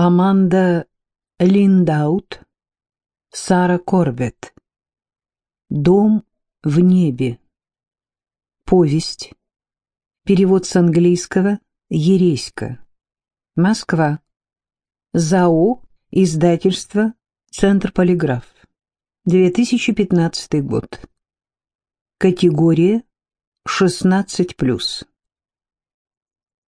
Аманда Линдаут, Сара Корбет. Дом в небе. Повесть. Перевод с английского Ереська. Москва. ЗАО. Издательство. Центр Полиграф. 2015 год. Категория 16+.